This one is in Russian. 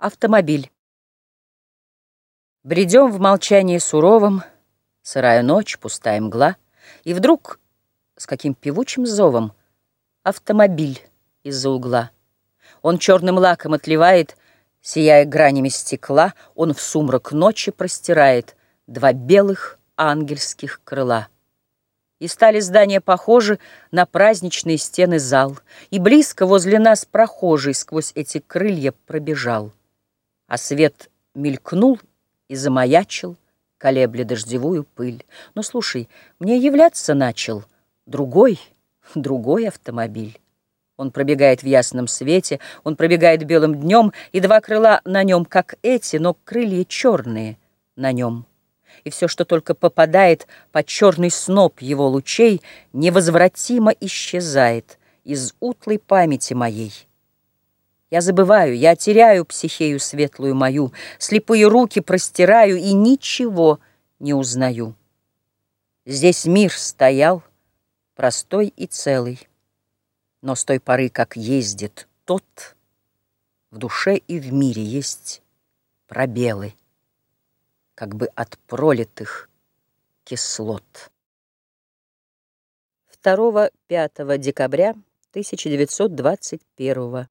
Автомобиль. Бредем в молчании суровом, Сырая ночь, пустая мгла, И вдруг, с каким певучим зовом, Автомобиль из-за угла. Он черным лаком отливает, Сияя гранями стекла, Он в сумрак ночи простирает Два белых ангельских крыла. И стали здания похожи на праздничные стены зал, И близко возле нас прохожий Сквозь эти крылья пробежал. А свет мелькнул и замаячил, Колебля дождевую пыль. Но слушай, мне являться начал Другой, другой автомобиль. Он пробегает в ясном свете, Он пробегает белым днем, И два крыла на нем, как эти, Но крылья черные на нем и все, что только попадает под черный сноп его лучей, невозвратимо исчезает из утлой памяти моей. Я забываю, я теряю психею светлую мою, слепые руки простираю и ничего не узнаю. Здесь мир стоял, простой и целый, но с той поры, как ездит тот, в душе и в мире есть пробелы как бы от пролитых кислот. 2-5 декабря 1921